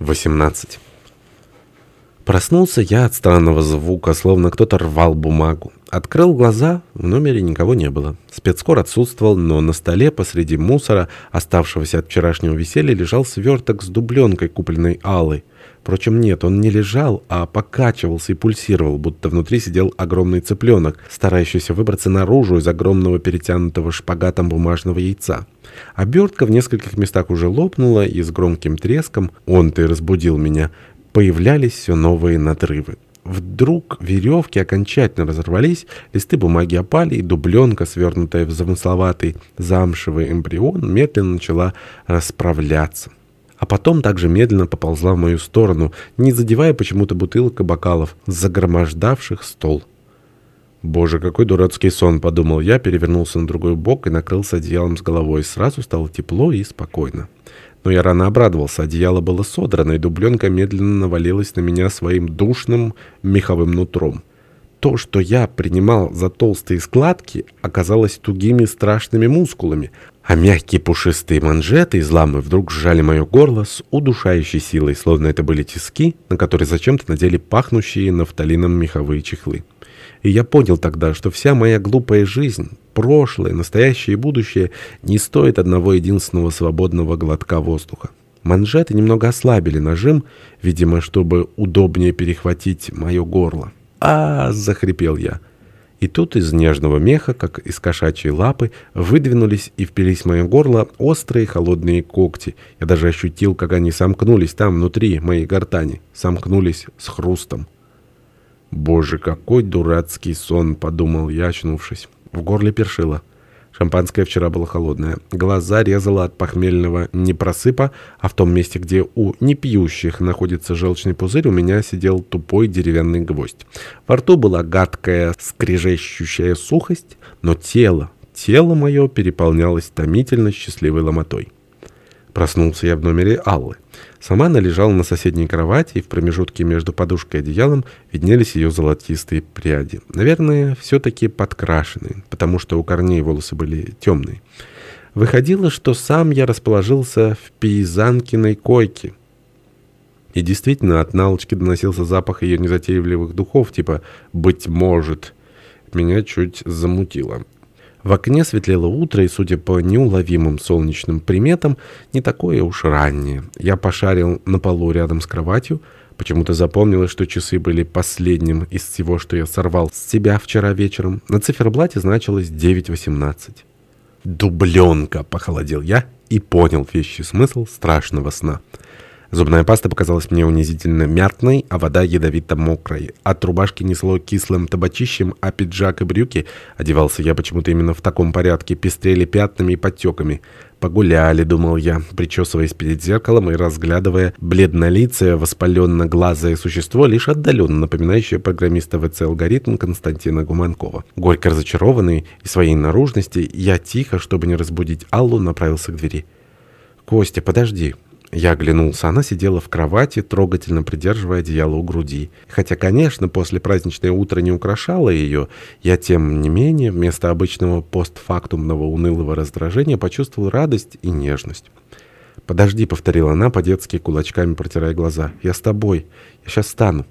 18. Проснулся я от странного звука, словно кто-то рвал бумагу. Открыл глаза, в номере никого не было. Спецкор отсутствовал, но на столе посреди мусора, оставшегося от вчерашнего веселья, лежал сверток с дубленкой, купленной Аллой. Впрочем, нет, он не лежал, а покачивался и пульсировал, будто внутри сидел огромный цыпленок, старающийся выбраться наружу из огромного перетянутого шпагатом бумажного яйца. Обертка в нескольких местах уже лопнула, и с громким треском, он-то и разбудил меня, появлялись все новые надрывы. Вдруг веревки окончательно разорвались, листы бумаги опали, и дубленка, свернутая в замысловатый замшевый эмбрион, медленно начала расправляться а потом также медленно поползла в мою сторону, не задевая почему-то бутылок и бокалов, загромождавших стол. «Боже, какой дурацкий сон!» — подумал я, перевернулся на другой бок и накрылся одеялом с головой. Сразу стало тепло и спокойно. Но я рано обрадовался. Одеяло было содрано, и дубленка медленно навалилась на меня своим душным меховым нутром. То, что я принимал за толстые складки, оказалось тугими страшными мускулами, а мягкие пушистые манжеты из ламы вдруг сжали мое горло с удушающей силой, словно это были тиски, на которые зачем-то надели пахнущие нафталином меховые чехлы. И я понял тогда, что вся моя глупая жизнь, прошлое, настоящее и будущее, не стоит одного единственного свободного глотка воздуха. Манжеты немного ослабили нажим, видимо, чтобы удобнее перехватить мое горло. а, захрипел я. И тут из нежного меха, как из кошачьей лапы, выдвинулись и впились в мое горло острые холодные когти. Я даже ощутил, как они сомкнулись там, внутри моей гортани. Сомкнулись с хрустом. «Боже, какой дурацкий сон!» — подумал я, очнувшись. В горле першило. Шампанское вчера было холодное. Глаза резало от похмельного непросыпа, а в том месте, где у непьющих находится желчный пузырь, у меня сидел тупой деревянный гвоздь. Во рту была гадкая, скрежещущая сухость, но тело, тело мое переполнялось томительно счастливой ломотой. Проснулся я в номере Аллы. Сама она лежала на соседней кровати, и в промежутке между подушкой и одеялом виднелись ее золотистые пряди. Наверное, все-таки подкрашенные, потому что у корней волосы были темные. Выходило, что сам я расположился в пейзанкиной койке. И действительно, от Налочки доносился запах ее незатейливых духов, типа «быть может». Меня чуть замутило. В окне светлело утро, и, судя по неуловимым солнечным приметам, не такое уж раннее. Я пошарил на полу рядом с кроватью. Почему-то запомнилось, что часы были последним из всего, что я сорвал с себя вчера вечером. На циферблате значилось 9.18. «Дубленка!» — похолодел я и понял вещий смысл страшного сна. Зубная паста показалась мне унизительно мятной, а вода ядовито-мокрой. От рубашки несло кислым табачищем, а пиджак и брюки, одевался я почему-то именно в таком порядке, пестрели пятнами и подтеками. «Погуляли», — думал я, причесываясь перед зеркалом и разглядывая бледнолицее, воспаленно-глазое существо, лишь отдаленно напоминающее программиста ВЦ-алгоритм Константина Гуманкова. Горько разочарованный и своей наружности, я тихо, чтобы не разбудить Аллу, направился к двери. «Костя, подожди». Я оглянулся. Она сидела в кровати, трогательно придерживая одеяло у груди. Хотя, конечно, после праздничное утро не украшало ее, я, тем не менее, вместо обычного постфактумного унылого раздражения почувствовал радость и нежность. «Подожди», — повторила она, по-детски кулачками протирая глаза. «Я с тобой. Я сейчас стану».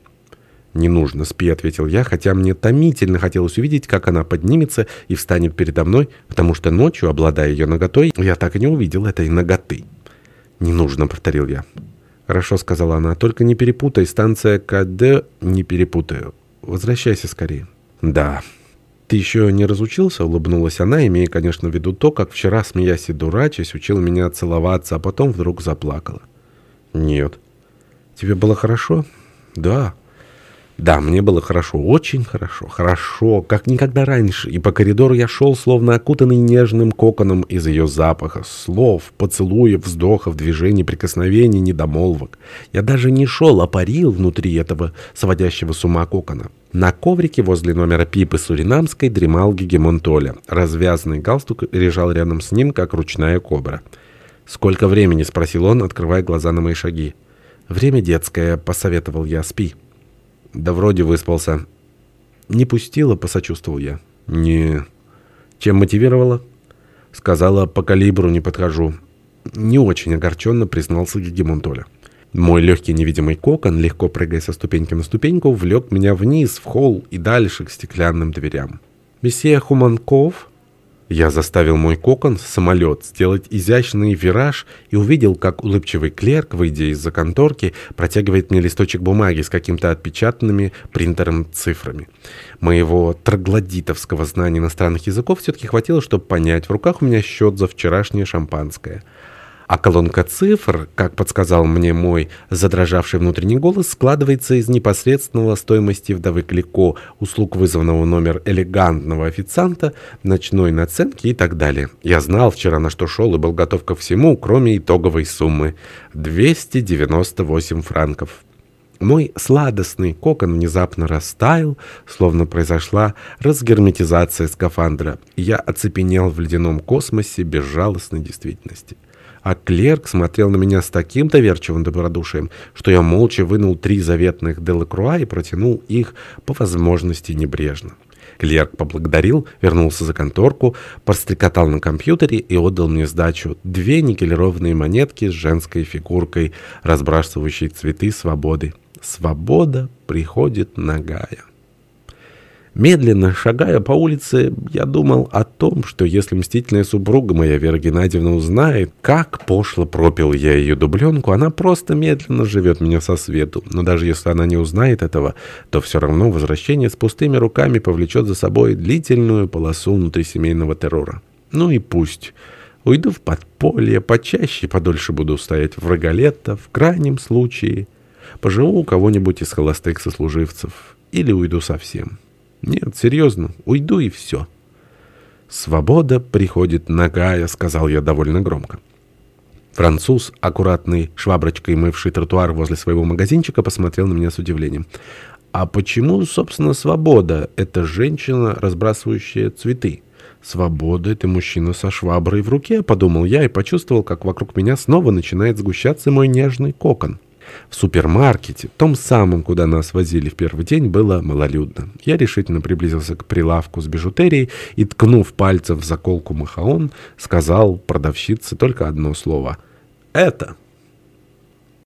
«Не нужно, спи», — ответил я, хотя мне томительно хотелось увидеть, как она поднимется и встанет передо мной, потому что ночью, обладая ее ноготой, я так и не увидел этой ноготы. «Не нужно», — повторил я. «Хорошо», — сказала она, — «только не перепутай, станция КД не перепутаю. Возвращайся скорее». «Да». «Ты еще не разучился?» — улыбнулась она, имея, конечно, в виду то, как вчера, смеясь и дурачась, учила меня целоваться, а потом вдруг заплакала. «Нет». «Тебе было хорошо?» «Да». Да, мне было хорошо, очень хорошо, хорошо, как никогда раньше, и по коридору я шел, словно окутанный нежным коконом из ее запаха, слов, поцелуев, вздохов, движений, прикосновений, недомолвок. Я даже не шел, а парил внутри этого сводящего с ума кокона. На коврике возле номера Пипы Суринамской дремал гегемон Толя. Развязанный галстук лежал рядом с ним, как ручная кобра. «Сколько времени?» — спросил он, открывая глаза на мои шаги. «Время детское», — посоветовал я, — «спи». Да вроде выспался. Не пустила, посочувствовал я. Не. Чем мотивировала? Сказала, по калибру не подхожу. Не очень огорченно признался Гегемон Толя. Мой легкий невидимый кокон, легко прыгая со ступеньки на ступеньку, влек меня вниз, в холл и дальше к стеклянным дверям. «Месье Хуманков?» Я заставил мой кокон, самолет, сделать изящный вираж и увидел, как улыбчивый клерк, выйдя из-за конторки, протягивает мне листочек бумаги с каким-то отпечатанными принтером цифрами. Моего троглодитовского знания иностранных языков все-таки хватило, чтобы понять, в руках у меня счет за вчерашнее шампанское. А колонка цифр, как подсказал мне мой задрожавший внутренний голос, складывается из непосредственного стоимости вдовы Клико, услуг вызванного номер элегантного официанта, ночной наценки и так далее. Я знал вчера, на что шел, и был готов ко всему, кроме итоговой суммы — 298 франков. Мой сладостный кокон внезапно растаял, словно произошла разгерметизация скафандра, я оцепенел в ледяном космосе безжалостной действительности а клерк смотрел на меня с таким доверчивым добродушием, что я молча вынул три заветных Делакруа и протянул их по возможности небрежно. Клерк поблагодарил, вернулся за конторку, прострекотал на компьютере и отдал мне сдачу две никелированные монетки с женской фигуркой, разбрасывающей цветы свободы. Свобода приходит нагая. Медленно шагая по улице, я думал о том, что если мстительная супруга моя Вера Геннадьевна узнает, как пошло пропил я ее дубленку, она просто медленно живет меня со свету. Но даже если она не узнает этого, то все равно возвращение с пустыми руками повлечет за собой длительную полосу внутрисемейного террора. Ну и пусть. Уйду в подполье, почаще подольше буду стоять в рогалетто, в крайнем случае. Поживу у кого-нибудь из холостых сослуживцев. Или уйду совсем. Нет, серьезно, уйду и все. «Свобода приходит нагая», — сказал я довольно громко. Француз, аккуратный шваброчкой мывший тротуар возле своего магазинчика, посмотрел на меня с удивлением. «А почему, собственно, свобода — это женщина, разбрасывающая цветы?» «Свобода — это мужчина со шваброй в руке», — подумал я и почувствовал, как вокруг меня снова начинает сгущаться мой нежный кокон. В супермаркете, том самом, куда нас возили в первый день, было малолюдно. Я решительно приблизился к прилавку с бижутерией и, ткнув пальцем в заколку махаон, сказал продавщице только одно слово «Это».